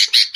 you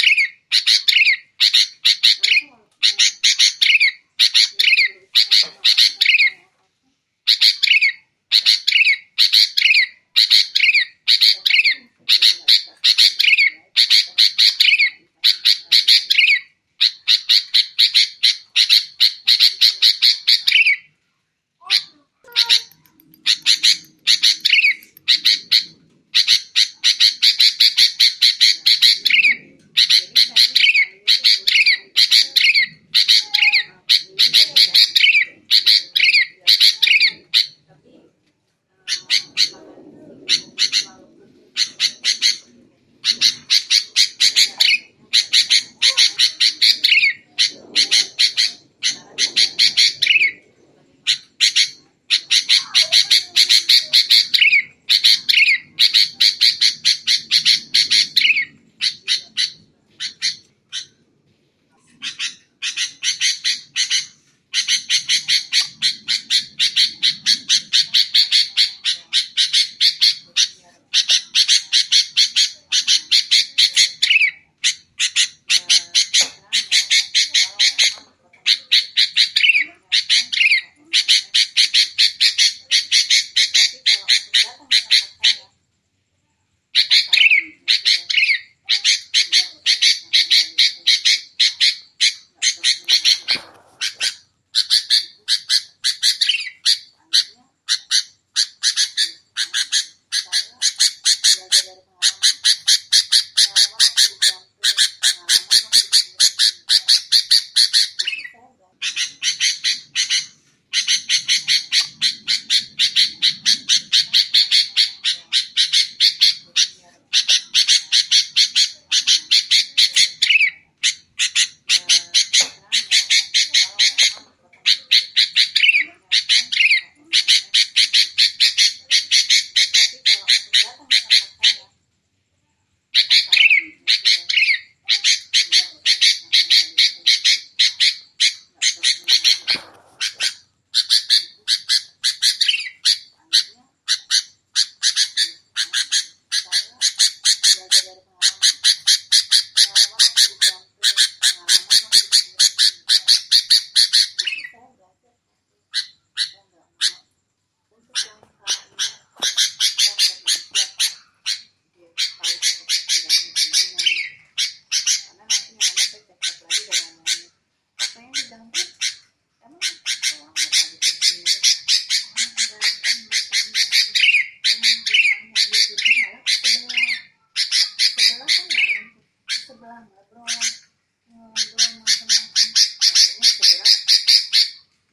cabrón. No, no, no,